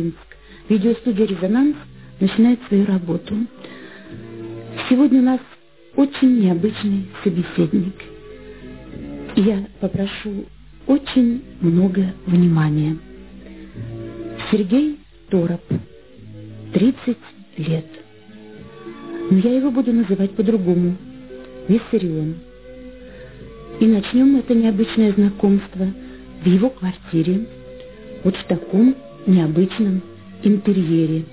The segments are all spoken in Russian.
Минусинск. Видеостудия «Резонанс» начинает свою работу. Сегодня у нас очень необычный собеседник. Я попрошу очень много внимания. Сергей Тороп, 30 лет. Но я его буду называть по-другому. Виссарион. И начнем это необычное знакомство в его квартире, вот в таком необычном интерьере.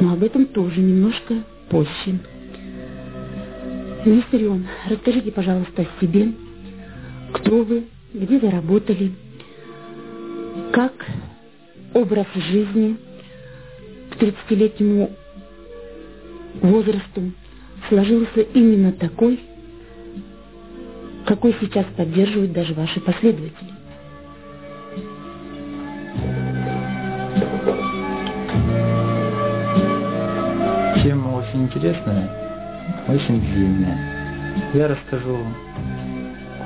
Но об этом тоже немножко позже. Виссарион, расскажите, пожалуйста, о себе. Кто вы, где вы работали, как образ жизни к 30-летнему возрасту сложился именно такой, какой сейчас поддерживают даже ваши последователи. Очень интересная, очень длинная. Я расскажу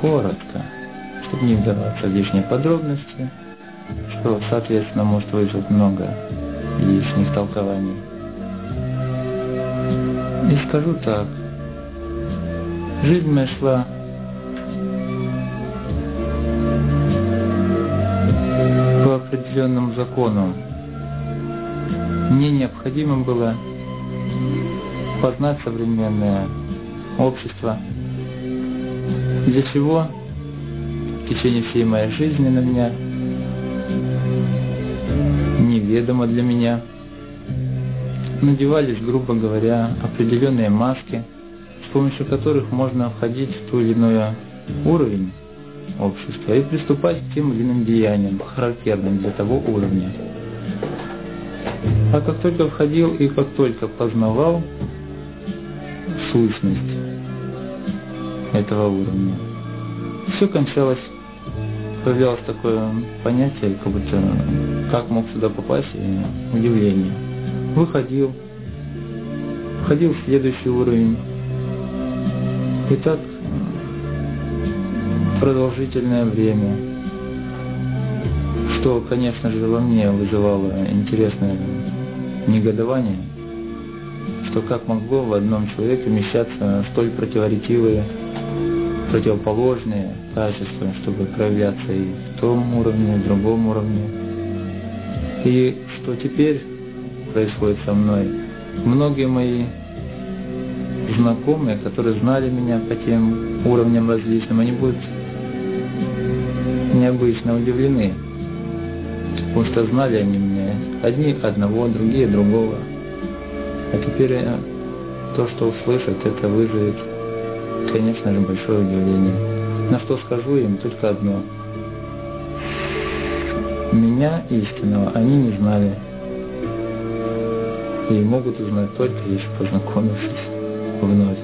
коротко, чтобы не вдаваться в лишние подробности, что, соответственно, может вызвать много лишних толкований. И скажу так, жизнь моя шла по определенным законам. Мне необходимо было познать современное общество, для чего в течение всей моей жизни на меня неведомо для меня надевались, грубо говоря, определенные маски, с помощью которых можно входить в ту или иную уровень общества и приступать к тем или иным деяниям, характерным для того уровня. А как только входил и как только познавал сущность этого уровня, все кончалось, появлялось такое понятие, как будто как мог сюда попасть, и удивление. Выходил, входил в следующий уровень. И так продолжительное время, что, конечно же, во мне вызывало интересное негодование, что как могло в одном человеке вмещаться столь противоречивые, противоположные качества, чтобы проявляться и в том уровне, и в другом уровне. И что теперь происходит со мной? Многие мои знакомые, которые знали меня по тем уровням различным, они будут необычно удивлены, потому что знали они меня, одни одного, другие другого. А теперь э, то, что услышат, это вызовет, конечно же, большое удивление. На что скажу им только одно. Меня истинного они не знали. И могут узнать только если познакомившись вновь.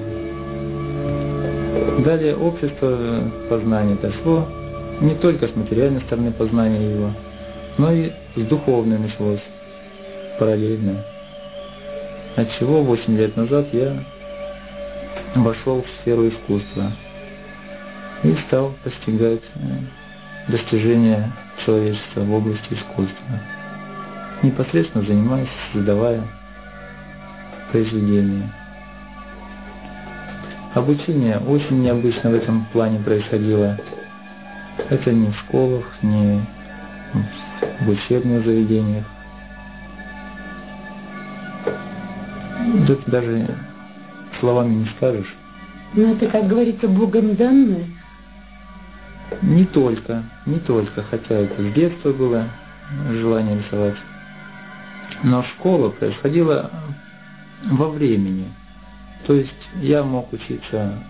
Далее общество познания дошло не только с материальной стороны познания его, но и с духовной началось параллельно. От чего 8 лет назад я вошел в сферу искусства и стал постигать э, достижения человечества в области искусства. Непосредственно занимаясь, создавая произведения. Обучение очень необычно в этом плане происходило. Это не в школах, не в учебных заведениях. Это даже словами не скажешь. Ну это, как говорится, Богом данное. Не только, не только, хотя это с детства было желание рисовать. Но школа происходила во времени. То есть я мог учиться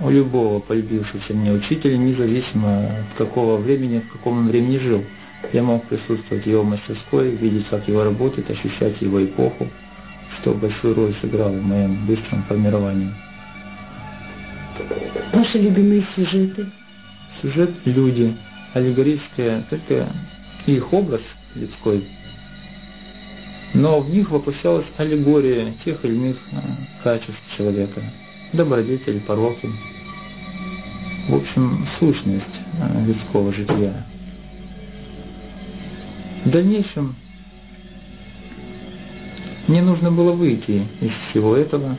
у любого полюбившегося мне учителя, независимо от какого времени, в каком он времени жил. Я мог присутствовать в его мастерской, видеть, как его работает, ощущать его эпоху, что большую роль сыграло в моем быстром формировании. Ваши любимые сюжеты? Сюжет – люди, аллегорические, только их образ людской, но в них воплощалась аллегория тех или иных а, качеств человека – добродетели, пороки. В общем, сущность э, людского жития. В дальнейшем мне нужно было выйти из всего этого.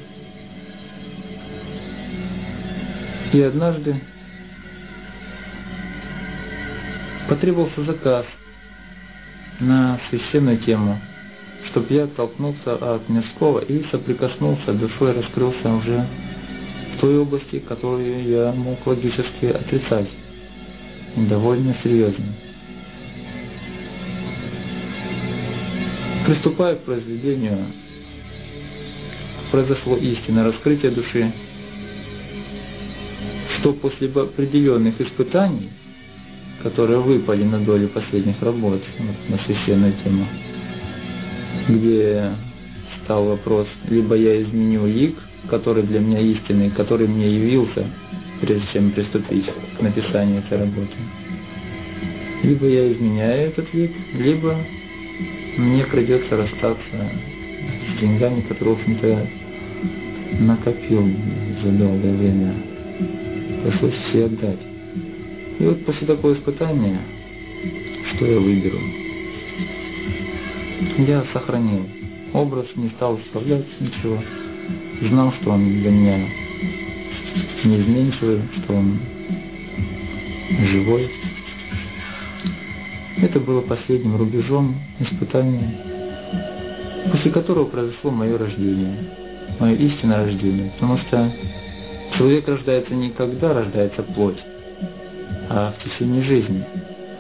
И однажды потребовался заказ на священную тему, чтобы я оттолкнулся от мирского и соприкоснулся, душой раскрылся уже в той области, которую я мог логически отрицать, довольно серьезно. Приступая к произведению, произошло истинное раскрытие души, что после определенных испытаний, которые выпали на долю последних работ вот, на священную тему, где стал вопрос, либо я изменю лик, который для меня истинный, который мне явился, прежде чем приступить к написанию этой работы. Либо я изменяю этот лик, либо мне придется расстаться с деньгами, которые, в общем-то, накопил за долгое время. Пришлось все отдать. И вот после такого испытания, что я выберу? Я сохранил образ, не стал вставлять ничего. Знал, что он для меня неизменчивый, что он живой. Это было последним рубежом испытания, после которого произошло мое рождение, мое истинное рождение. Потому что человек рождается не когда рождается плоть, а в течение жизни,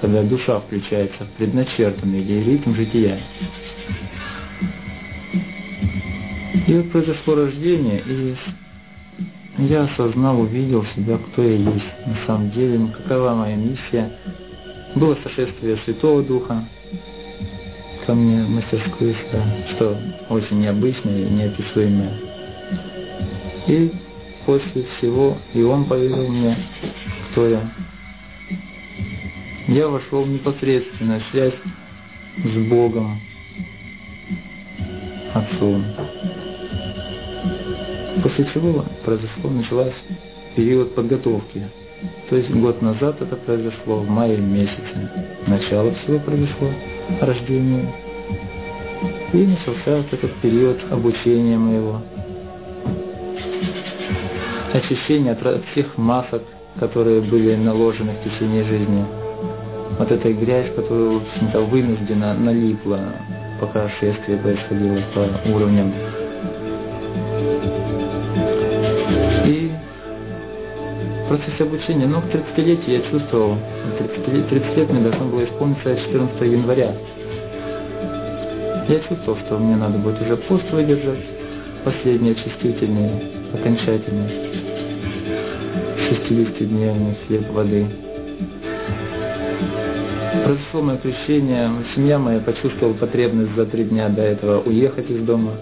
когда душа включается в предначертанный ей ритм жития. И вот произошло рождение, и я осознал, увидел себя, кто я есть на самом деле, какова моя миссия – было сошествие Святого Духа ко мне в мастерскую, что очень необычное и неописуемое. И после всего и он поведал мне, кто я. Я вошел в непосредственную связь с Богом, Отцом. После чего произошло, началась период подготовки то есть год назад это произошло, в мае месяце. Начало всего произошло, рождение. И начался вот этот период обучения моего. Очищение от всех масок, которые были наложены в течение жизни. Вот этой грязь, которая, в общем-то, вынуждена налипла, пока шествие происходило по уровням процессе обучения, но к 30-летию я чувствовал, 30, 30 лет мне должно было исполниться 14 января. Я чувствовал, что мне надо будет уже пост выдержать, последний очистительный, окончательный, 60-дневный хлеб воды. Произошло мое крещение, семья моя почувствовала потребность за три дня до этого уехать из дома,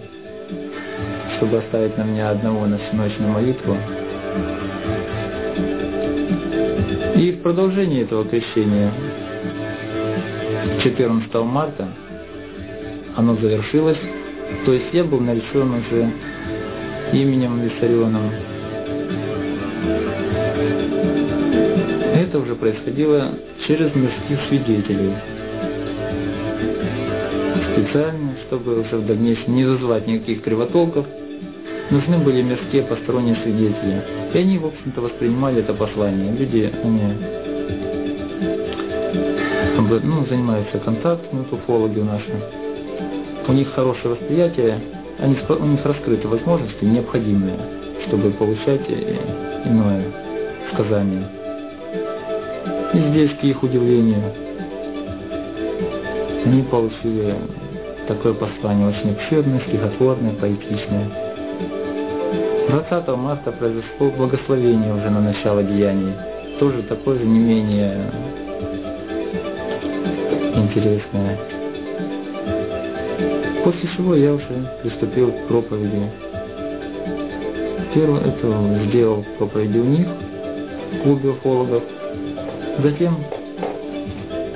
чтобы оставить на меня одного на всеночную молитву. И в продолжении этого крещения 14 марта оно завершилось, то есть я был наречен уже именем Виссарионом. Это уже происходило через мирских свидетелей. Специально, чтобы уже в дальнейшем не вызывать никаких кривотолков, нужны были мирские посторонние свидетели. И они, в общем-то, воспринимали это послание. Люди, они ну, занимаются контактами, уфологи наши. У них хорошее восприятие, они, у них раскрыты возможности, необходимые, чтобы получать иное сказание. И здесь, к их удивлению, они получили такое послание очень обширное, стихотворное, поэтичное. 20 марта произошло благословение уже на начало деяний. Тоже такое же не менее интересное. После чего я уже приступил к проповеди. Первое это сделал проповеди у них, в клубе уфологов. Затем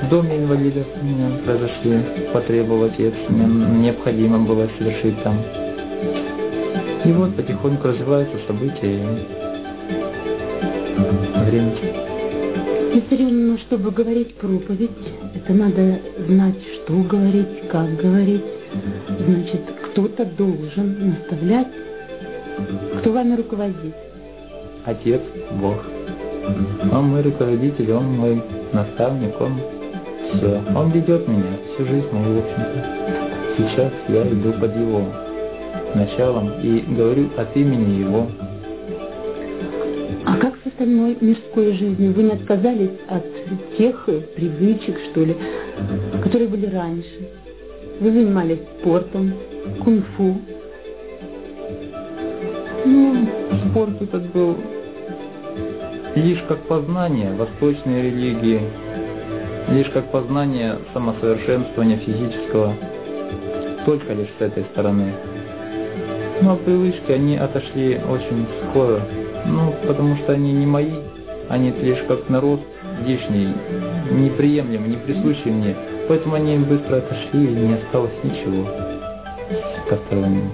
в доме инвалидов меня произошли, потребовал отец, мне необходимо было совершить там и вот потихоньку развиваются события время. Виссарионовна, чтобы говорить проповедь, это надо знать, что говорить, как говорить. Значит, кто-то должен наставлять. Кто вами руководит? Отец, Бог. Он мой руководитель, он мой наставник, он все. Он ведет меня всю жизнь в общем-то. Сейчас я иду под его началом и говорю от имени его. А как с остальной мирской жизнью? Вы не отказались от тех привычек, что ли, которые были раньше? Вы занимались спортом, кунг-фу. Ну, спорт этот был лишь как познание восточной религии, лишь как познание самосовершенствования физического, только лишь с этой стороны. Но привычки, они отошли очень скоро, ну, потому что они не мои, они лишь как народ здешний, неприемлемый, не присущий мне, поэтому они быстро отошли и не осталось ничего постороннего.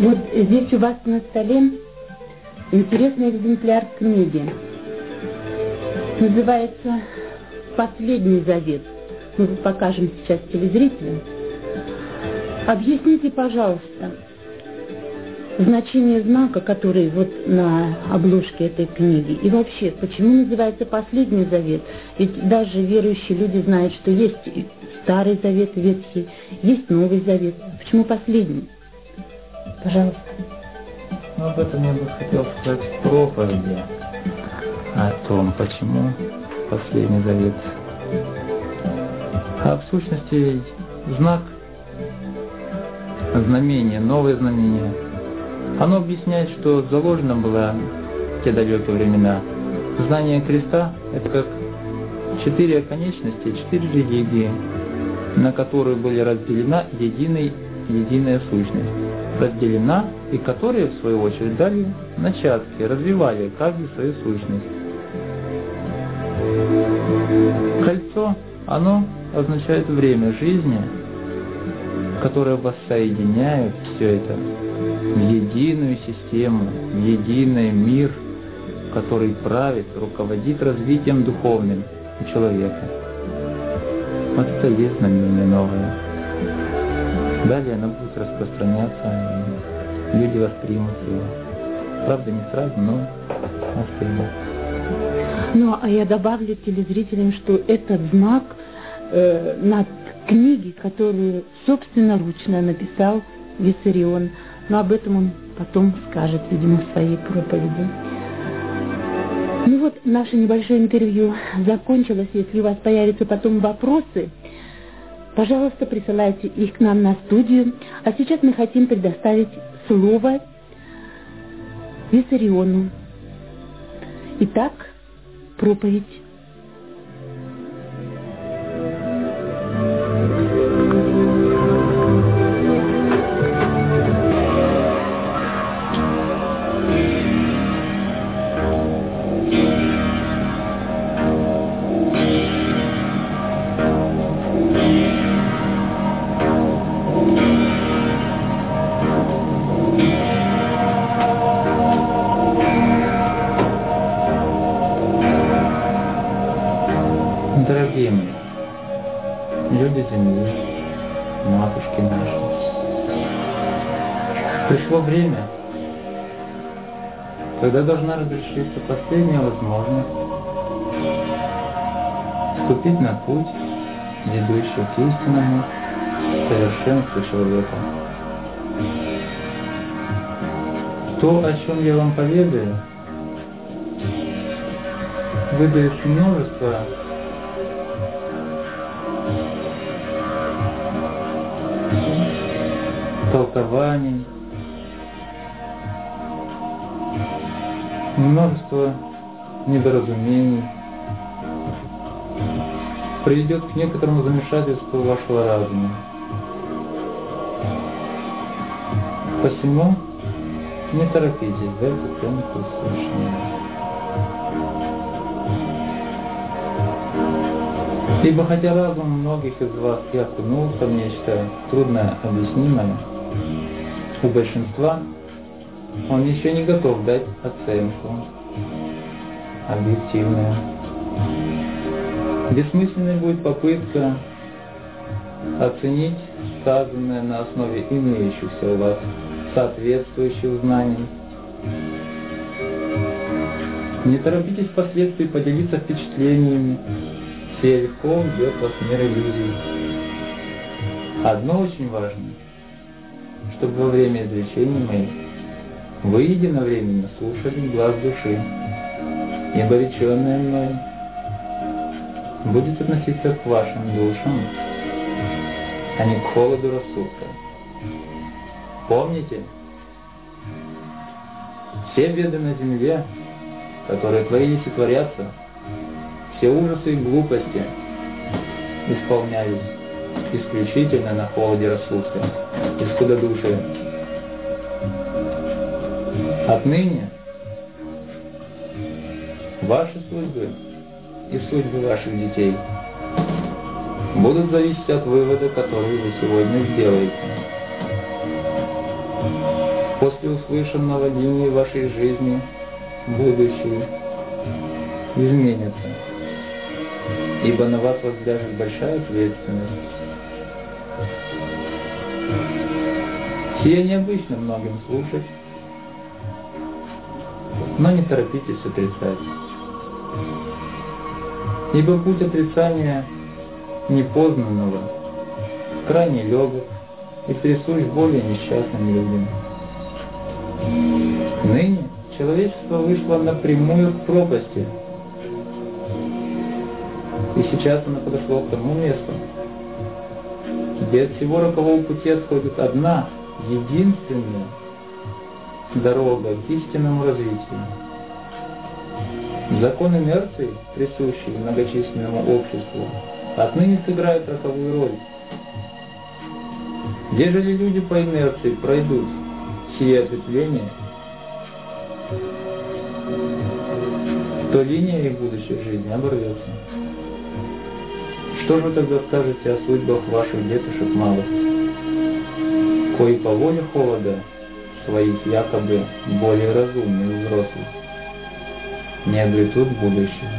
Вот здесь у вас на столе интересный экземпляр книги. Называется «Последний завет». Мы покажем сейчас телезрителям. Объясните, пожалуйста, значение знака, который вот на обложке этой книги. И вообще, почему называется Последний Завет? Ведь даже верующие люди знают, что есть Старый Завет Ветхий, есть Новый Завет. Почему последний? Пожалуйста. Ну, об этом я бы хотел сказать в проповеди. О том, почему Последний Завет. А в сущности, знак, знамение, новое знамение – оно объясняет, что заложено было в те далекие времена. Знание креста – это как четыре оконечности, четыре религии, на которые были разделена единый, единая сущность. Разделена и которые, в свою очередь, дали начатки, развивали каждую свою сущность. Кольцо, оно означает время жизни, которое воссоединяет все это в единую систему, в единый мир, который правит, руководит развитием духовным у человека. Вот это и есть знамение новое. Далее оно будет распространяться, и люди воспримут его. Правда, не сразу, но воспримут. Ну, а я добавлю телезрителям, что этот знак э, над книги, которую собственноручно написал Виссарион, но об этом он потом скажет, видимо, в своей проповеди. Ну вот, наше небольшое интервью закончилось. Если у вас появятся потом вопросы, пожалуйста, присылайте их к нам на студию. А сейчас мы хотим предоставить слово Виссариону. Итак, проповедь. Когда должна разрешиться последняя возможность вступить на путь, ведущий к истинному совершенству человека. То, о чем я вам поведаю, выдает множество множество недоразумений, приведет к некоторому замешательству вашего разума. Посему не торопитесь дать оценку совершенного. Ибо хотя разум многих из вас и окунулся в нечто трудно объяснимое, у большинства он еще не готов дать оценку объективную. Бессмысленной будет попытка оценить сказанное на основе имеющихся у вас соответствующих знаний. Не торопитесь впоследствии поделиться впечатлениями, все легко уйдет вас мир иллюзий. Одно очень важно, чтобы во время изречений моих вы единовременно слушали глаз души, ибо реченное мной будет относиться к вашим душам, а не к холоду рассудка. Помните, все беды на земле, которые творились и творятся, все ужасы и глупости исполнялись исключительно на холоде рассудка и скудодушия. Отныне ваши судьбы и судьбы ваших детей будут зависеть от вывода, который вы сегодня сделаете. После услышанного линии вашей жизни будущее изменится, ибо на вас возляжет большая ответственность. Сие необычно многим слушать, но не торопитесь отрицать. Ибо путь отрицания непознанного крайне легок и присущ более несчастным людям. Ныне человечество вышло напрямую к пропасти, и сейчас оно подошло к тому месту, где от всего рокового пути отходит одна, единственная дорога к истинному развитию. Закон инерции, присущий многочисленному обществу, отныне сыграет роковую роль. Ежели люди по инерции пройдут сие ответвление, то линия их будущей жизни оборвется. Что же вы тогда скажете о судьбах ваших детушек малых, кои по воле холода своих якобы более разумных взрослых не обретут будущего.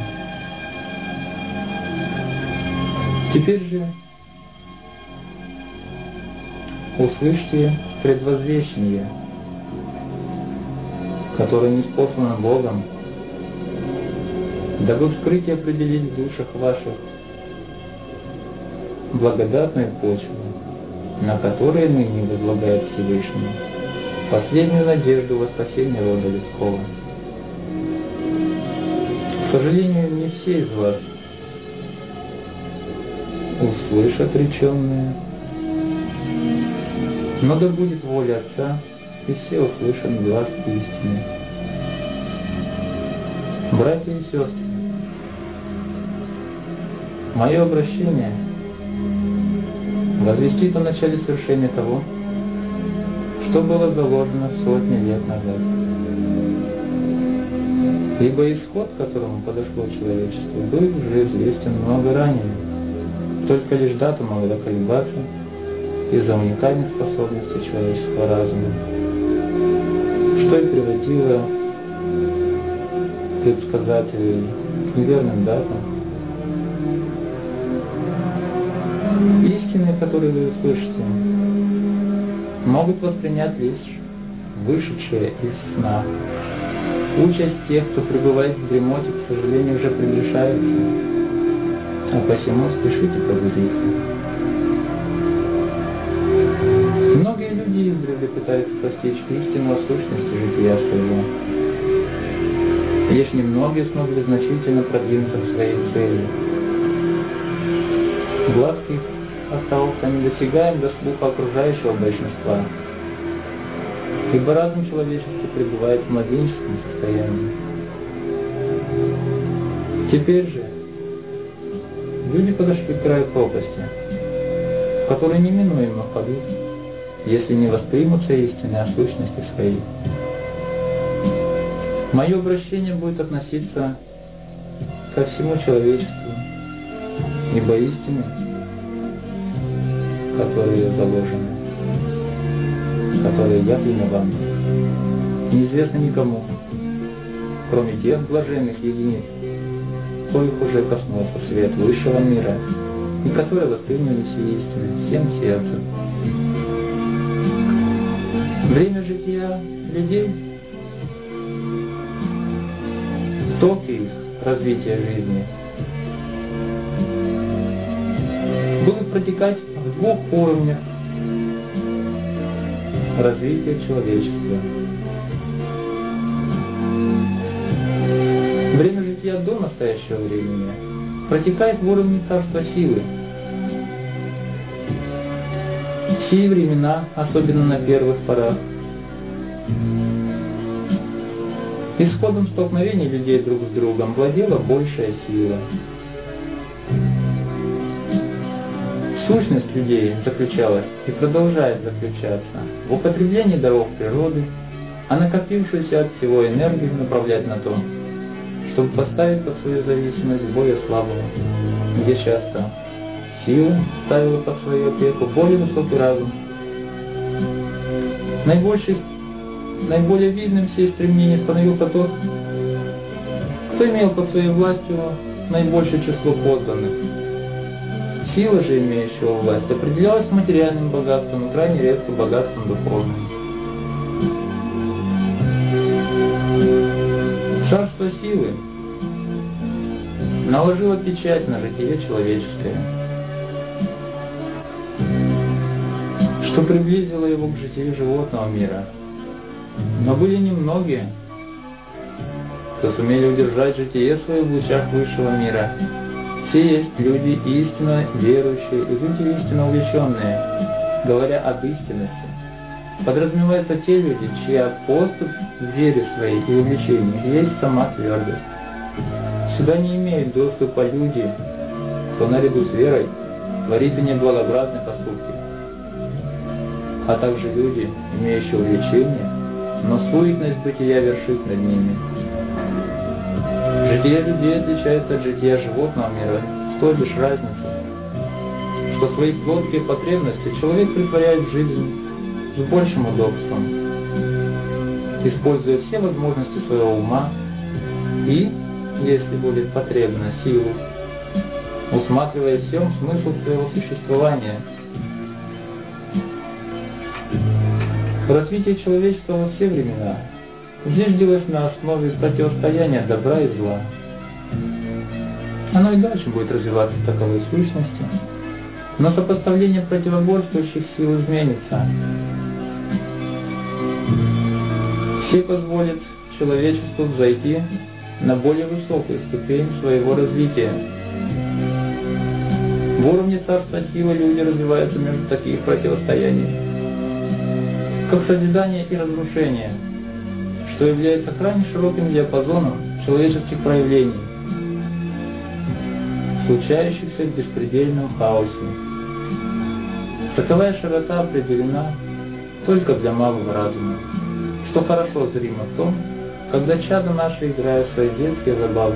Теперь же услышьте предвозвещение, которое не спослано Богом, дабы вскрыть и определить в душах ваших благодатную почву, на которой ныне возлагает Всевышний, последнюю надежду во спасение рода людского. К сожалению, не все из вас услышат реченное, но да будет воля Отца, и все услышат глаз истины. Братья и сестры, мое обращение возвестит о начале совершения того, что было заложено сотни лет назад. Ибо исход, к которому подошло человечество, был уже известен много ранее. Только лишь дата могла колебаться из-за уникальных способностей человеческого разума, что и приводило предсказателей к неверным датам. Истины, которые вы услышите, могут воспринять лишь вышедшие из сна Участь тех, кто пребывает в дремоте, к сожалению, уже приближается, а посему спешите пробудиться. Многие люди издревле пытаются постичь истинную сущности жития своего. Лишь немногие смогли значительно продвинуться в своей цели. Глаз их остался недосягаем до слуха окружающего большинства – ибо разум человеческий пребывает в младенческом состоянии. Теперь же люди подошли к краю пропасти, в которой неминуемо впадут, если не воспримутся истины о сущности своей. Мое обращение будет относиться ко всему человечеству, ибо истины, которые заложены которые явлены вам, неизвестны никому, кроме тех блаженных единиц, коих уже коснулся свет высшего мира, и которые восприняли все истины всем сердцем. Время жития людей, токи их развития жизни, будут протекать в двух уровнях развития человечества. Время жития до настоящего времени протекает в уровне царства силы. Все времена, особенно на первых порах, исходом столкновений людей друг с другом владела большая сила. Сущность людей заключалась и продолжает заключаться в употреблении даров природы, а накопившуюся от всего энергию направлять на то, чтобы поставить под свою зависимость более слабого, где часто сила ставила под свою опеку более высокий разум. Наибольший, наиболее видным всей стремления становился тот, кто имел под своей властью наибольшее число подданных. Сила же имеющего власть определялась материальным богатством и крайне редко богатством духовным. Царство силы наложило печать на житие человеческое, что приблизило его к житию животного мира. Но были немногие, кто сумели удержать житие свое в лучах высшего мира. Все есть люди истинно верующие и люди истинно увлеченные, говоря об истинности. Подразумеваются те люди, чья поступ в вере своей и увлечениях есть сама твердость. Сюда не имеют доступа люди, кто наряду с верой творит и неблагообразные поступки, а также люди, имеющие увлечение, но суетность бытия вершит над ними. Житие людей отличается от жития животного мира с той лишь разницей, что свои плотские потребности человек притворяет в жизнь с большим удобством, используя все возможности своего ума и если будет потребна, силу, усматривая всем смысл своего существования. Развитие человечества во все времена зиждилось на основе противостояния добра и зла. Оно и дальше будет развиваться в таковой сущности, но сопоставление противоборствующих сил изменится. Все позволят человечеству взойти на более высокую ступень своего развития. В уровне царства силы люди развиваются между таких противостояний, как созидание и разрушение, что является крайне широким диапазоном человеческих проявлений, случающихся в беспредельном хаосе. Таковая широта определена только для малого разума, что хорошо зримо в том, когда чада наши, играя в свои детские забавы,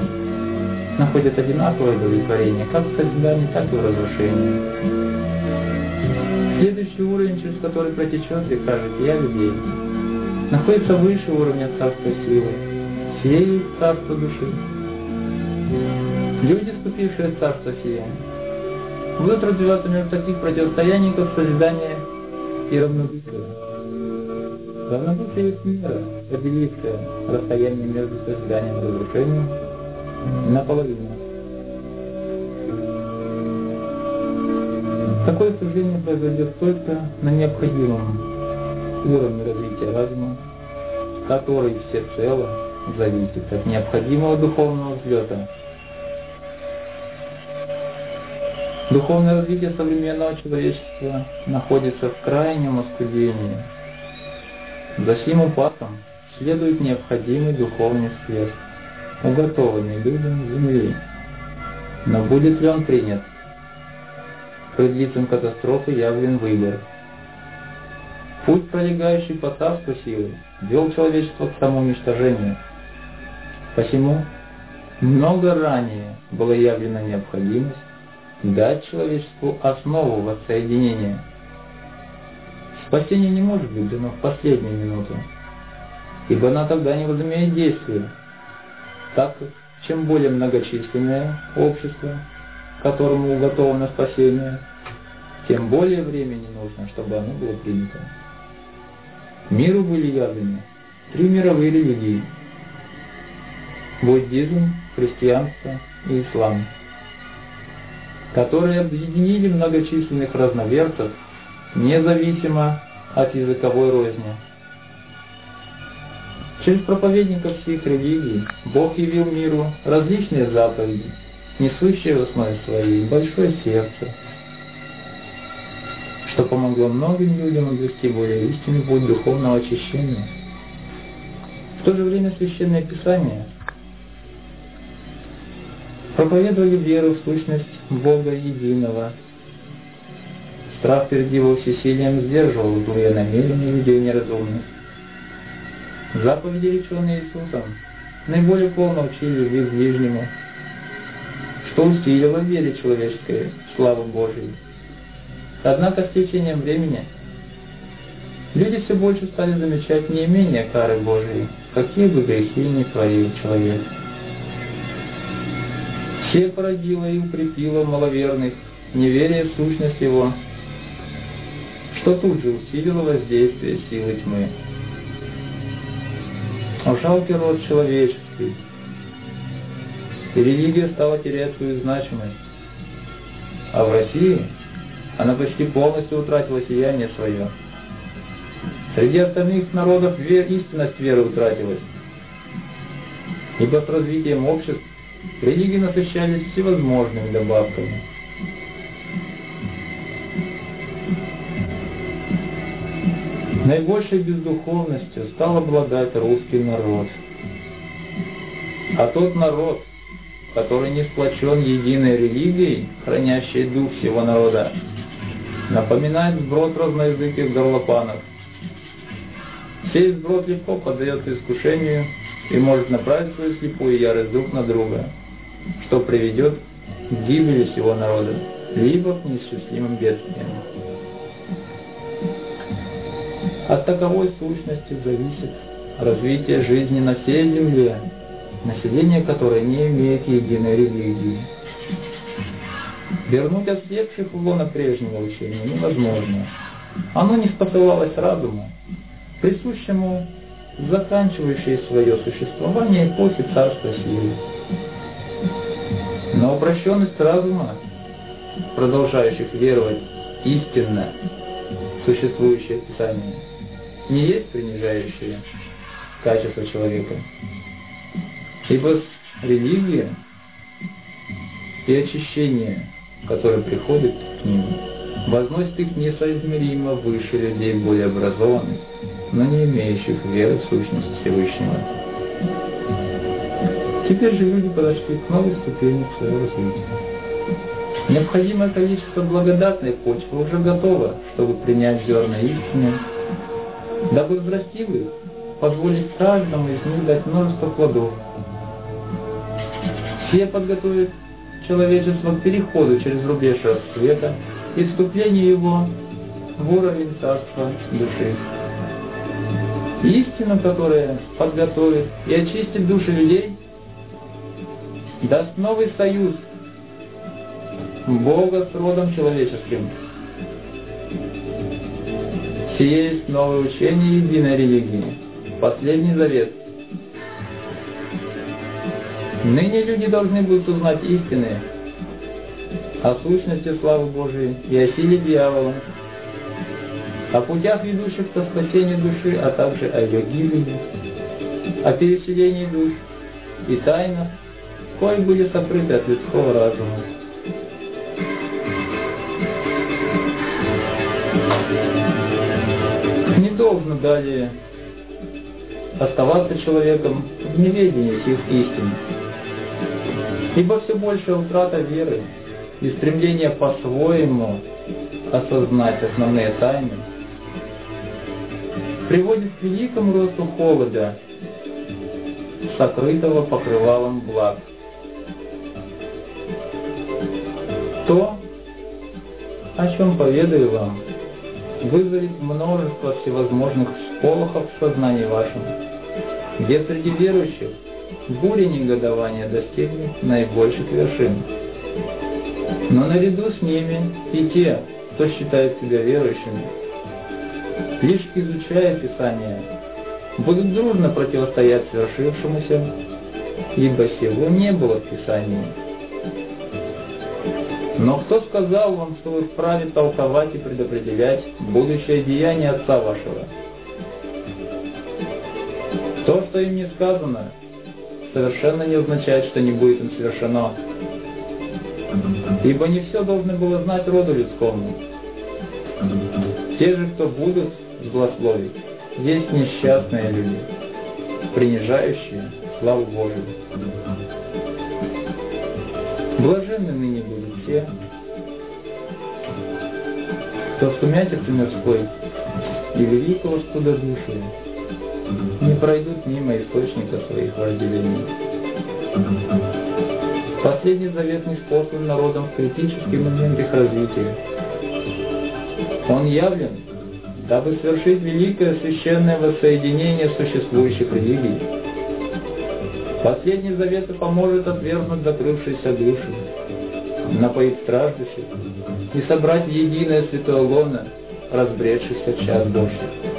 находят одинаковое удовлетворение как в созидании, так и в разрушении. Следующий уровень, через который протечет река жития людей, находится выше уровня царства силы, сие царство души. Люди, вступившие в царство сие, будут развиваться между таких противостояний, как созидание и равнодушие. Равнодушие есть мера, определившая расстояние между созиданием и разрушением наполовину. Такое суждение произойдет только на необходимом уровне развития разума, который всецело зависит от необходимого духовного взлета. Духовное развитие современного человечества находится в крайнем оскудении – за сим упадком следует необходимый духовный свет, уготованный людям земли. Но будет ли он принят? Пред лицом катастрофы явлен выбор. Путь, пролегающий по царству силы, вел человечество к самоуничтожению. Посему много ранее была явлена необходимость дать человечеству основу воссоединения – Спасение не может быть дано в последнюю минуту, ибо она тогда не возымеет действия, так как чем более многочисленное общество, которому уготовано спасение, тем более времени нужно, чтобы оно было принято. Миру были явлены три мировые религии – буддизм, христианство и ислам, которые объединили многочисленных разноверцев независимо от языковой розни. Через проповедников всех религий Бог явил миру различные заповеди, несущие в основе своей большое сердце, что помогло многим людям обрести более истинный путь духовного очищения. В то же время Священное Писание проповедовали веру в сущность Бога Единого. Страх перед Его всесилием сдерживал злые намерения людей неразумных. Заповеди, реченные Иисусом, наиболее полно учили любви к ближнему, что усилило в вере человеческой славу Божию. Однако с течением времени люди все больше стали замечать не менее кары Божией, какие бы грехи ни творил человек. Все породило и укрепило маловерных неверие в сущность его, что тут же усилило воздействие силы тьмы. О жалкий род человеческий, и религия стала терять свою значимость. А в России она почти полностью утратила сияние свое. Среди остальных народов вер, истинность веры утратилась. Ибо с развитием обществ религии насыщались всевозможными добавками. Наибольшей бездуховностью стал обладать русский народ. А тот народ, который не сплочен единой религией, хранящей дух всего народа, напоминает сброд разноязыких горлопанов. Сей сброд легко поддается искушению и может направить свою слепую ярость друг на друга, что приведет к гибели всего народа, либо к неисчислимым бедствиям. От таковой сущности зависит развитие жизни на всей земле, население которой не имеет единой религии. Вернуть ослепших в лоно прежнего учения невозможно. Оно не способовалось разуму, присущему заканчивающее свое существование после царства силы. Но обращенность разума, продолжающих веровать истинно существующее Писание, не есть принижающее качество человека. Ибо религия и очищение который приходит к ним, возносит их несоизмеримо выше людей более образованных, но не имеющих веры в сущность Всевышнего. Теперь же люди подошли к новой ступени своего развития. Необходимое количество благодатной почвы уже готово, чтобы принять зерна истины, дабы взрастив их, позволить каждому из них дать множество плодов. Все подготовят человечества к переходу через рубеж рассвета и вступлению его в уровень царства души. Истина, которая подготовит и очистит души людей, даст новый союз Бога с родом человеческим. Сие есть новое учение единой религии, последний завет, Ныне люди должны будут узнать истины о сущности славы Божией и о силе дьявола, о путях, ведущих к спасению души, а также о ее гибели, о переселении душ и тайнах, кои были сокрыты от людского разума. Не должно далее оставаться человеком в неведении сих истин, Ибо все больше утрата веры и стремление по-своему осознать основные тайны приводит к великому росту холода, сокрытого покрывалом благ. То, о чем поведаю вам, вызовет множество всевозможных сполохов в сознании вашем, где среди верующих бури негодования достигли наибольших вершин. Но наряду с ними и те, кто считает себя верующими, лишь изучая Писание, будут дружно противостоять свершившемуся, ибо сего не было в Писании. Но кто сказал вам, что вы вправе толковать и предопределять будущее деяние Отца вашего? То, что им не сказано, совершенно не означает, что не будет им совершено. Ибо не все должны было знать роду людскому. Те же, кто будут злословить, есть несчастные люди, принижающие славу Божию. Блаженны ныне будут те, кто в сумятице мирской и великого студа души не пройдут мимо источника своих вожделений. Последний завет не спослан народом в критический момент их развития. Он явлен, дабы совершить великое священное воссоединение существующих религий. Последний завет поможет отвергнуть закрывшиеся души, напоить страждущих и собрать в единое святое лоно разбредшихся час Божьих.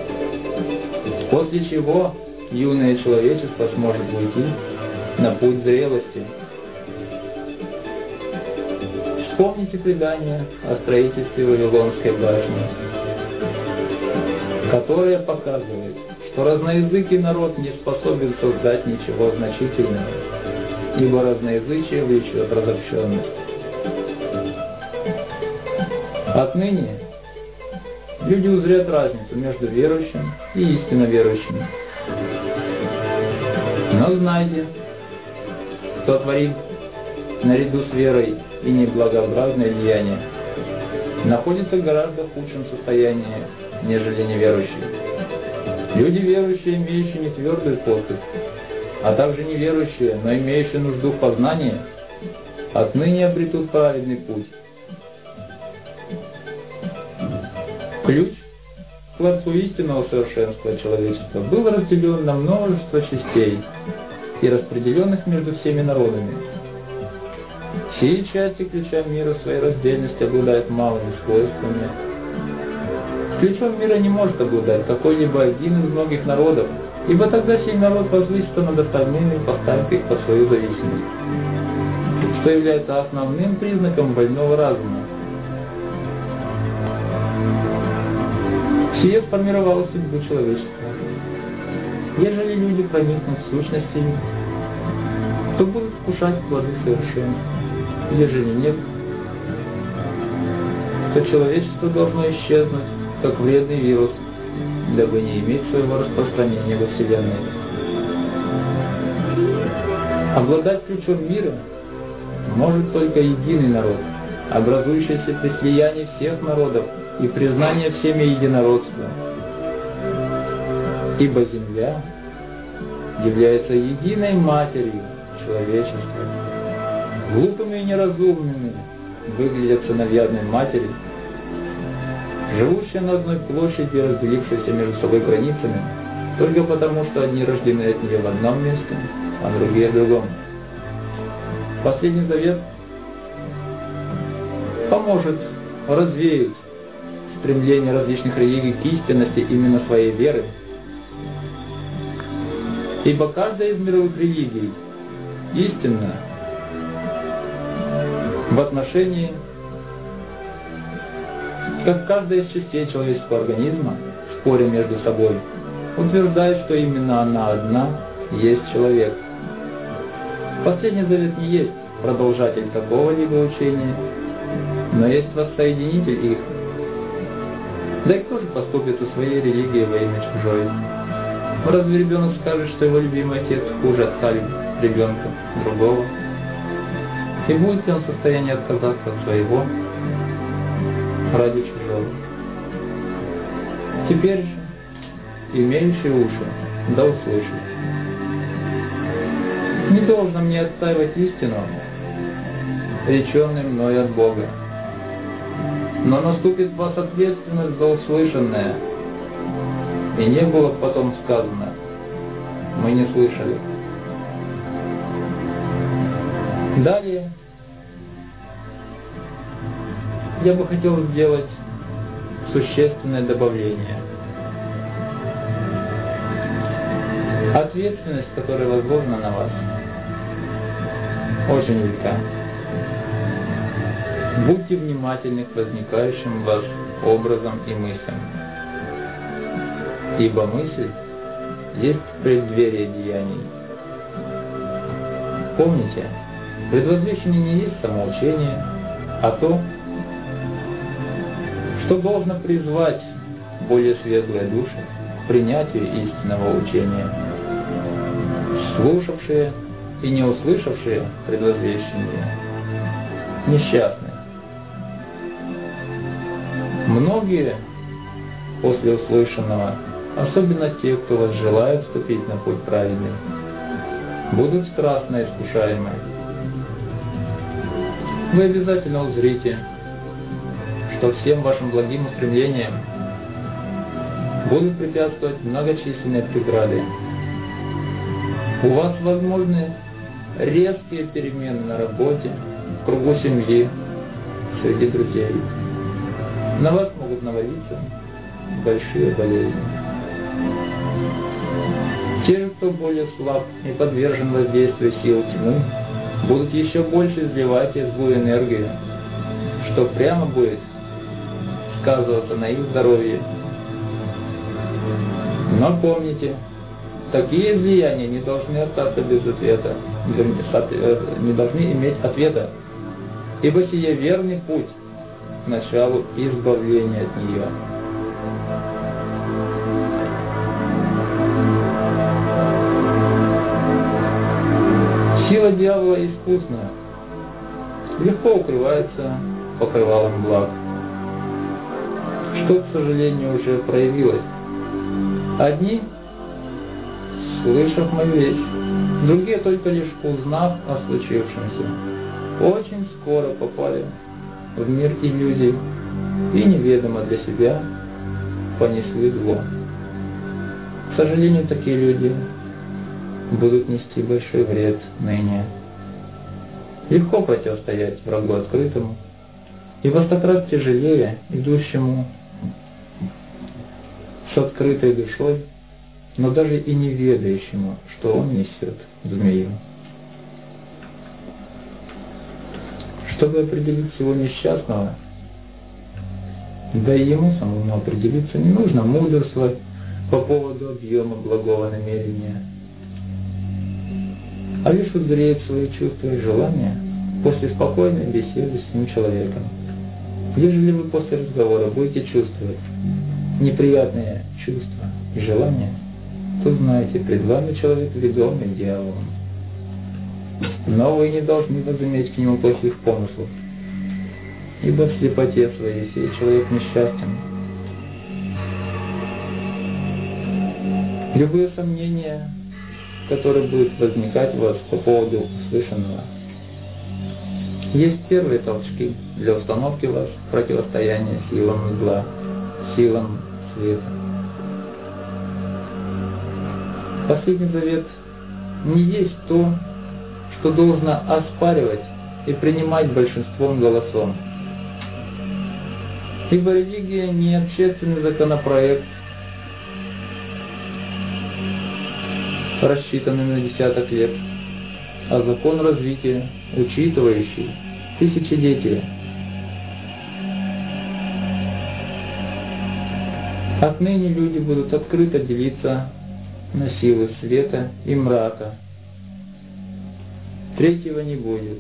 После чего юное человечество сможет выйти на путь зрелости. Вспомните предание о строительстве Вавилонской башни, которое показывает, что разноязыкий народ не способен создать ничего значительного, ибо разноязычие влечет разобщенность. Отныне люди узрят разницу между верующим и истинно верующим. Но знайте, кто творит наряду с верой и неблагообразное деяние, находится в гораздо худшем состоянии, нежели неверующие. Люди верующие, имеющие не твердую поступь, а также неверующие, но имеющие нужду в познании, отныне обретут праведный путь. Ключ к Творцу истинного совершенства человечества был разделен на множество частей и распределенных между всеми народами. Все части ключа мира своей раздельности обладают малыми свойствами. Ключом мира не может обладать какой-либо один из многих народов, ибо тогда сей народ возвысится над остальными и поставит их под свою зависимость, что является основным признаком больного разума. Сие сформировало судьбу человечества. Ежели люди проникнут в сущности, то будут вкушать плоды совершенства. Ежели нет, то человечество должно исчезнуть, как вредный вирус, дабы не иметь своего распространения во Вселенной. Обладать ключом мира может только единый народ, образующийся при слиянии всех народов и признание всеми единородства. Ибо Земля является единой матерью человечества. Глупыми и неразумными выглядят сыновья матери, живущие на одной площади, разделившиеся между собой границами, только потому, что одни рождены от нее в одном месте, а другие в другом. Последний завет поможет развеять стремление различных религий к истинности именно своей веры. Ибо каждая из мировых религий истинна в отношении, как каждая из частей человеческого организма, в споре между собой, утверждает, что именно она одна есть человек. Последний завет не есть продолжатель какого-либо учения, но есть воссоединитель их, да и кто же поступит со своей религией во имя чужой? Разве ребенок скажет, что его любимый отец хуже отца ребенка другого? И будет ли он в состоянии отказаться от своего ради чужого? Теперь же, имеющие уши, да услышит. Не должно мне отстаивать истину, реченный мной от Бога но наступит вас ответственность за услышанное. И не было потом сказано, мы не слышали. Далее я бы хотел сделать существенное добавление. Ответственность, которая возложена на вас, очень велика. Будьте внимательны к возникающим в вас образом и мыслям. Ибо мысль есть преддверие деяний. Помните, предвозвещение не есть самоучение, а то, что должно призвать более светлые души к принятию истинного учения. Слушавшие и не услышавшие предвозвещение несчастны. Многие после услышанного, особенно те, кто желает вступить на путь праведный, будут страстно искушаемы. Вы обязательно узрите, что всем вашим благим устремлениям будут препятствовать многочисленные преграды. У вас возможны резкие перемены на работе, в кругу семьи, среди друзей. На вас могут навалиться большие болезни. Те же, кто более слаб и подвержен воздействию сил тьмы, будут еще больше изливать их злую энергию, что прямо будет сказываться на их здоровье. Но помните, такие излияния не должны остаться без ответа, э, не должны иметь ответа, ибо сие верный путь к началу избавления от нее. Сила дьявола искусная, легко укрывается покрывалом благ, что, к сожалению, уже проявилось. Одни, слышав мою вещь, другие только лишь узнав о случившемся, очень скоро попали в мир иллюзий и неведомо для себя понесли зло. К сожалению, такие люди будут нести большой вред ныне. Легко противостоять врагу открытому, и сто раз тяжелее идущему с открытой душой, но даже и не ведающему, что он несет змею. Чтобы определить всего несчастного, да и ему самому определиться не нужно мудрствовать по поводу объема благого намерения, а лишь узреть свои чувства и желания после спокойной беседы с этим человеком. Ежели вы после разговора будете чувствовать неприятные чувства и желания, то знайте, пред вами человек, ведомый дьяволом. Но вы не должны возыметь к нему плохих помыслов, ибо в слепоте своей сей человек несчастен. Любые сомнения, которые будут возникать у вас по поводу услышанного, есть первые толчки для установки вас в противостояние силам зла, силам света. Последний завет не есть то, что должно оспаривать и принимать большинством голосом. Ибо религия не общественный законопроект, рассчитанный на десяток лет, а закон развития, учитывающий тысячелетия. Отныне люди будут открыто делиться на силы света и мрака, Третьего не будет.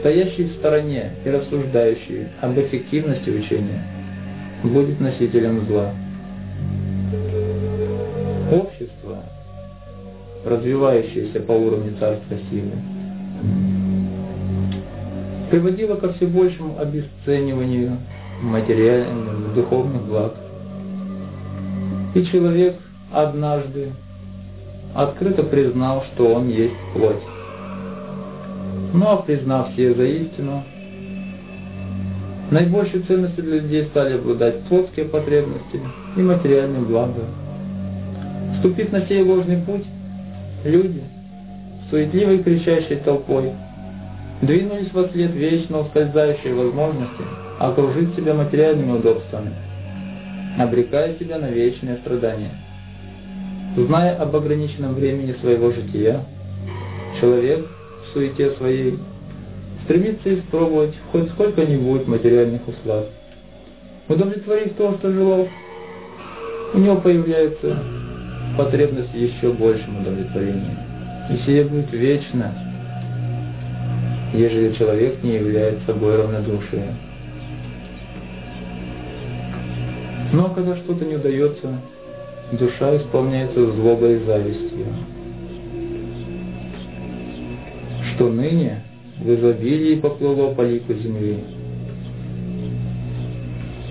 Стоящий в стороне и рассуждающий об эффективности учения будет носителем зла. Общество, развивающееся по уровню царства силы, приводило ко все большему обесцениванию материальных, духовных благ. И человек однажды открыто признал, что он есть плоть. А признав все за истину, наибольшей ценностью для людей стали обладать плотские потребности и материальные блага. Вступив на сей ложный путь, люди суетливой кричащей толпой, двинулись во след вечно ускользающей возможности окружить себя материальными удобствами, обрекая себя на вечные страдания. Зная об ограниченном времени своего жития, человек в суете своей стремится испробовать хоть сколько-нибудь материальных услад. Удовлетворив то, что желал, у него появляется потребность еще большем удовлетворении. И сие будет вечно, ежели человек не является собой равнодушия. Но когда что-то не удается, душа исполняется злобой и завистью. Что ныне в изобилии поплыло по лику земли.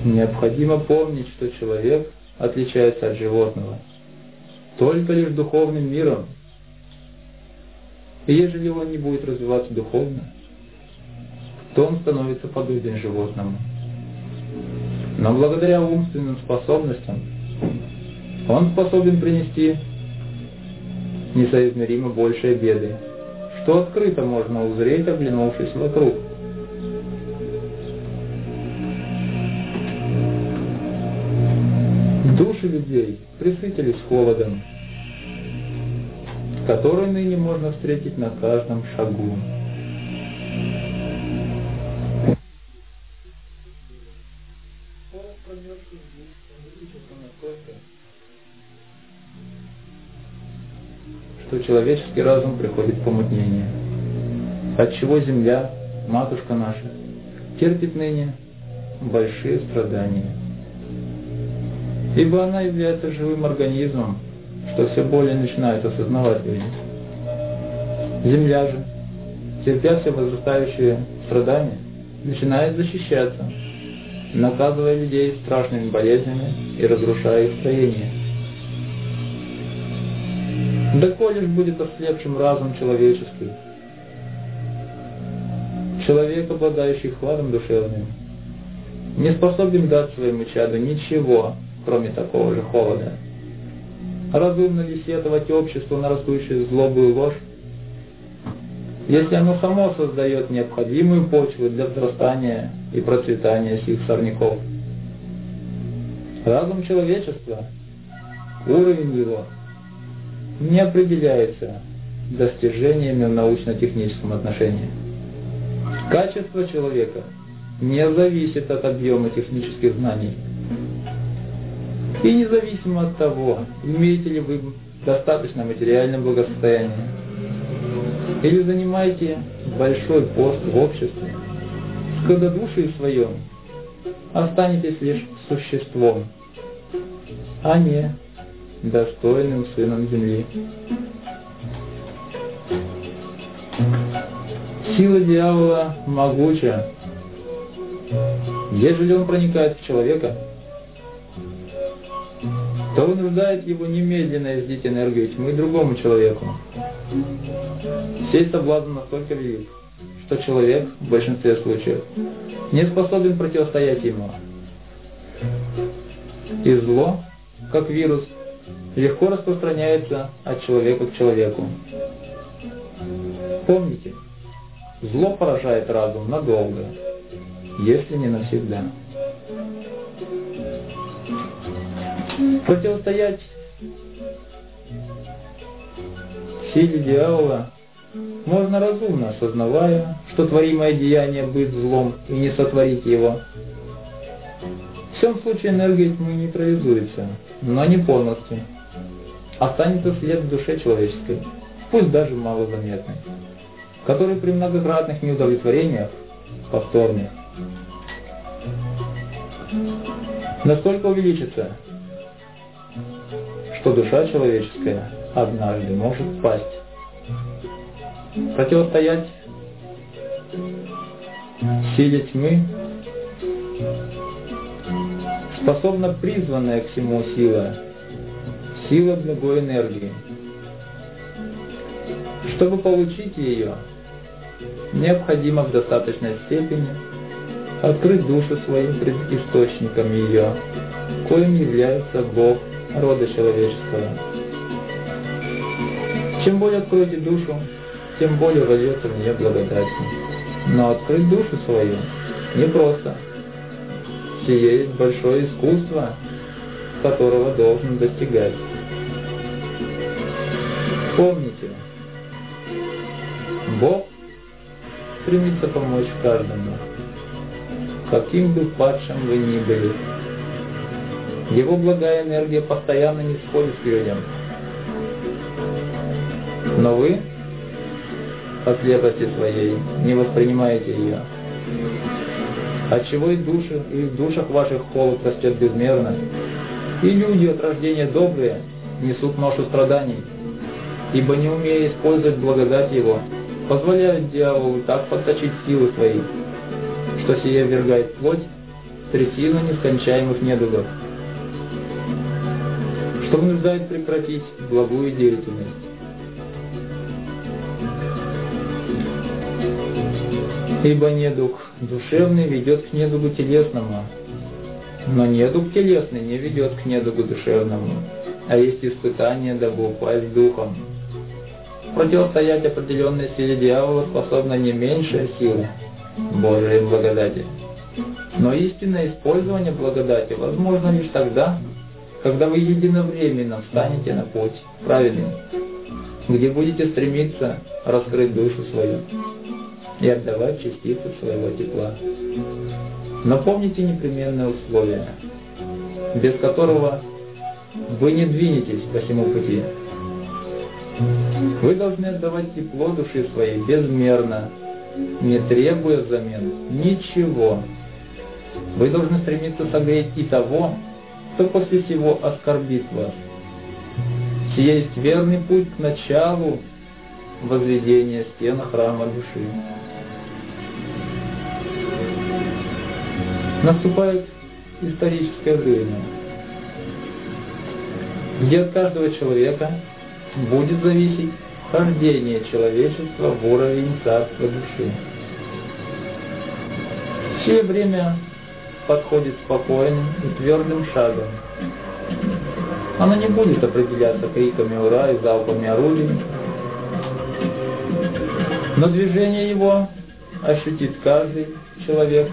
Необходимо помнить, что человек отличается от животного только лишь духовным миром. И ежели он не будет развиваться духовно, то он становится подобен животному. Но благодаря умственным способностям он способен принести несоизмеримо большие беды, что открыто можно узреть, оглянувшись вокруг. Души людей присытились холодом, который ныне можно встретить на каждом шагу. Что человеческий разум приходит в помутнение, отчего земля, матушка наша, терпит ныне большие страдания. Ибо она является живым организмом, что все более начинает осознавать люди. Земля же, терпя все возрастающие страдания, начинает защищаться, наказывая людей страшными болезнями и разрушая их строение. Да коли ж будет ослепшим разум человеческий, человек, обладающий хладом душевным, не способен дать своему чаду ничего, кроме такого же холода. Разумно ли сетовать обществу на растущую злобу и ложь? Если оно само создает необходимую почву для взрастания и процветания сих сорняков. Разум человечества, уровень его, не определяется достижениями в научно-техническом отношении. Качество человека не зависит от объема технических знаний – и независимо от того, имеете ли вы достаточно материальное благосостояние, или занимаете большой пост в обществе, с кододушием своем останетесь лишь существом, а не достойным сыном земли. Сила дьявола могуча. Ежели он проникает в человека, то вынуждает его немедленно излить энергию тьмы другому человеку. Сей соблазн настолько велик, что человек в большинстве случаев не способен противостоять ему. И зло, как вирус, легко распространяется от человека к человеку. Помните, зло поражает разум надолго, если не навсегда. Противостоять силе дьявола можно разумно, осознавая, что творимое деяние быть злом и не сотворить его. В всем случае энергия тьмы нейтрализуется, но не полностью. Останется след в душе человеческой, пусть даже малозаметный, который при многократных неудовлетворениях, повторных, настолько увеличится, что душа человеческая однажды может пасть. Противостоять силе тьмы способна призванная к всему сила, сила благой энергии. Чтобы получить ее, необходимо в достаточной степени открыть душу своим предисточником ее, коим является Бог рода человеческого. Чем более откроете душу, тем более вольется в нее благодать. Но открыть душу свою непросто. Сие есть большое искусство, которого должен достигать. Помните, Бог стремится помочь каждому, каким бы падшим вы ни были. Его благая энергия постоянно не сходит к людям. Но вы, по слепости своей, не воспринимаете ее. Отчего и, души, и в душах ваших холод растет безмерно, и люди от рождения добрые несут ношу страданий, ибо не умея использовать благодать Его, позволяют дьяволу так подточить силы свои, что сие ввергает плоть в трясину нескончаемых недугов, что вынуждает прекратить благую деятельность. Ибо недуг душевный ведет к недугу телесному, но недуг телесный не ведет к недугу душевному, а есть испытание, дабы упасть духом. Противостоять определенной силе дьявола способна не меньшая сила Божией благодати. Но истинное использование благодати возможно лишь тогда, когда вы единовременно встанете на путь праведный, где будете стремиться раскрыть душу свою и отдавать частицы своего тепла. Но помните непременное условие, без которого вы не двинетесь по всему пути. Вы должны отдавать тепло души своей безмерно, не требуя взамен ничего. Вы должны стремиться согреть и того, кто после всего оскорбит вас. Сие есть верный путь к началу возведения стен храма души. Наступает историческое время, где от каждого человека будет зависеть вхождение человечества в уровень царства души. Все время подходит спокойным и твердым шагом. Оно не будет определяться криками «Ура!» и залпами орудий, но движение его ощутит каждый человек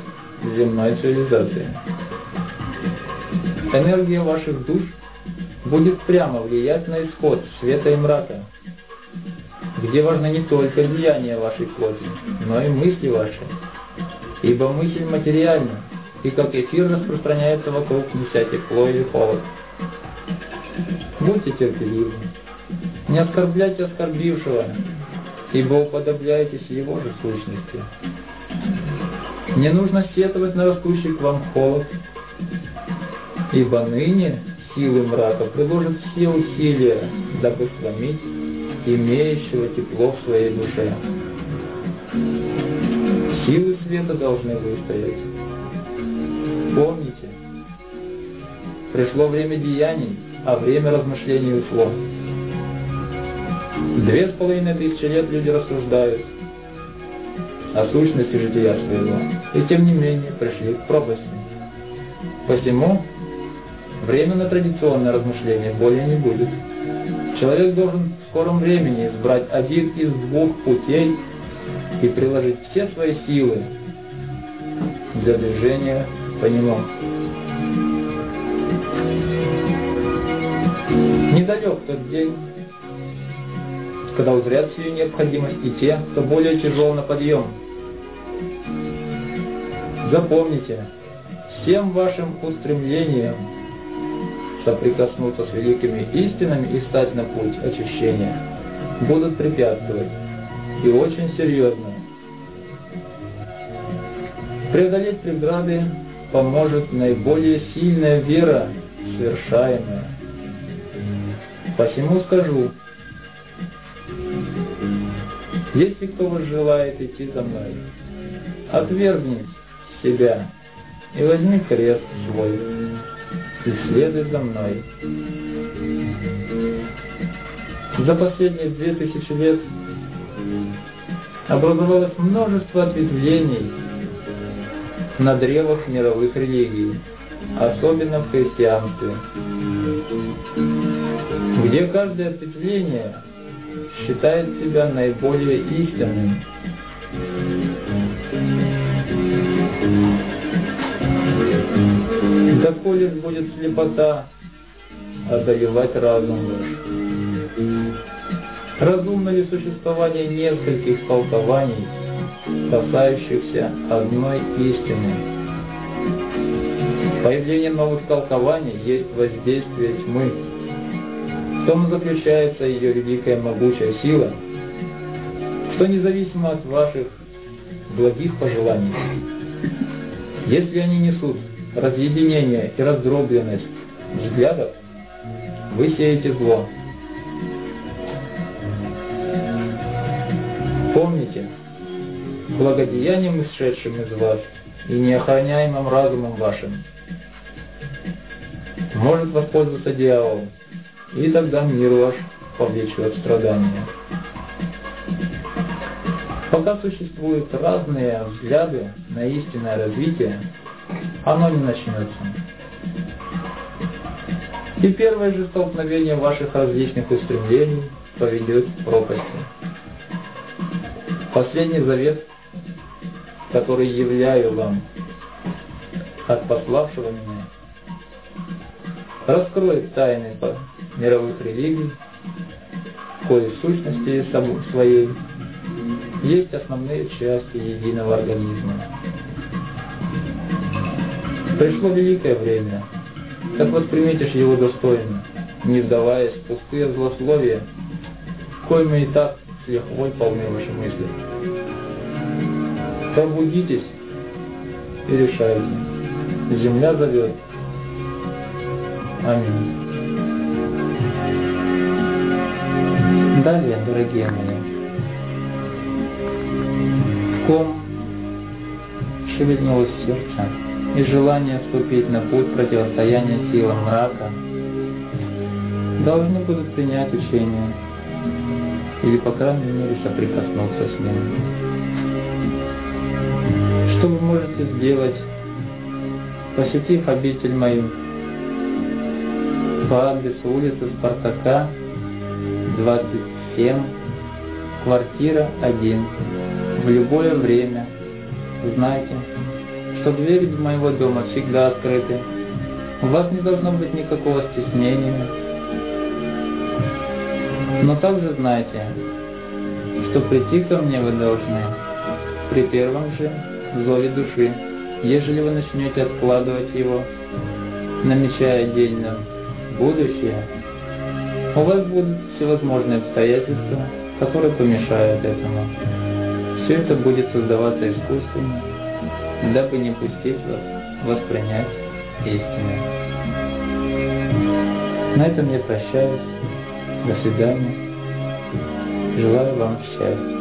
земной цивилизации. Энергия ваших душ будет прямо влиять на исход света и мрака, где важно не только деяние вашей плоти, но и мысли ваши. Ибо мысль материальна, и как эфир распространяется вокруг, неся тепло или холод. Будьте терпеливы, не оскорбляйте оскорбившего, ибо уподобляетесь его же сущности. Не нужно сетовать на растущий к вам холод, ибо ныне силы мрака приложат все усилия, дабы сломить имеющего тепло в своей душе. Силы света должны выстоять. Помните, пришло время деяний, а время размышлений ушло. Две с половиной тысячи лет люди рассуждают о сущности жития своего, и тем не менее пришли к пропасти. Посему время на традиционное размышление более не будет. Человек должен в скором времени избрать один из двух путей и приложить все свои силы для движения по нему. Недалек тот день, когда узрят сию необходимость и те, кто более тяжел на подъем. Запомните, всем вашим устремлениям соприкоснуться с великими истинами и стать на путь очищения будут препятствовать, и очень серьезно. Преодолеть преграды поможет наиболее сильная вера, совершаемая. Посему скажу, если кто желает идти за мной, отвергни себя и возьми крест свой и следуй за мной. За последние две тысячи лет образовалось множество ответвлений на древах мировых религий, особенно в христианстве, где каждое ответвление считает себя наиболее истинным. Доколе будет слепота одолевать разум ваш. Разумно ли существование нескольких толкований, касающихся одной истины? Появление новых толкований есть воздействие тьмы. В том заключается ее великая могучая сила, что независимо от ваших благих пожеланий, если они несут разъединение и раздробленность взглядов, вы сеете зло. Помните, благодеянием исшедшим из вас и неохраняемым разумом вашим может воспользоваться дьявол, и тогда мир ваш повлечет страдания. Пока существуют разные взгляды на истинное развитие, оно не начнется. И первое же столкновение ваших различных устремлений поведет к пропасти. Последний завет, который являю вам от пославшего меня, раскроет тайны мировых религий, кои в сущности своей есть основные части единого организма. Пришло великое время, так восприметишь его достойно, не вдаваясь в пустые злословия, коими и так с лихвой полны ваши мысли. Пробудитесь и решайте. Земля зовет. Аминь. Далее, дорогие мои, ком шевельнулось сердце, и желание вступить на путь противостояния силам мрака должны будут принять учение или, по крайней мере, соприкоснуться с ним. Что вы можете сделать, посетив обитель мою по адресу улицы Спартака, 27, квартира 1, в любое время, знайте, что двери моего дома всегда открыты. У вас не должно быть никакого стеснения. Но также знайте, что прийти ко мне вы должны при первом же зове души, ежели вы начнете откладывать его, намечая день на будущее, у вас будут всевозможные обстоятельства, которые помешают этому. Все это будет создаваться искусственно, дабы не пустить вас воспринять истину. На этом я прощаюсь. До свидания. Желаю вам счастья.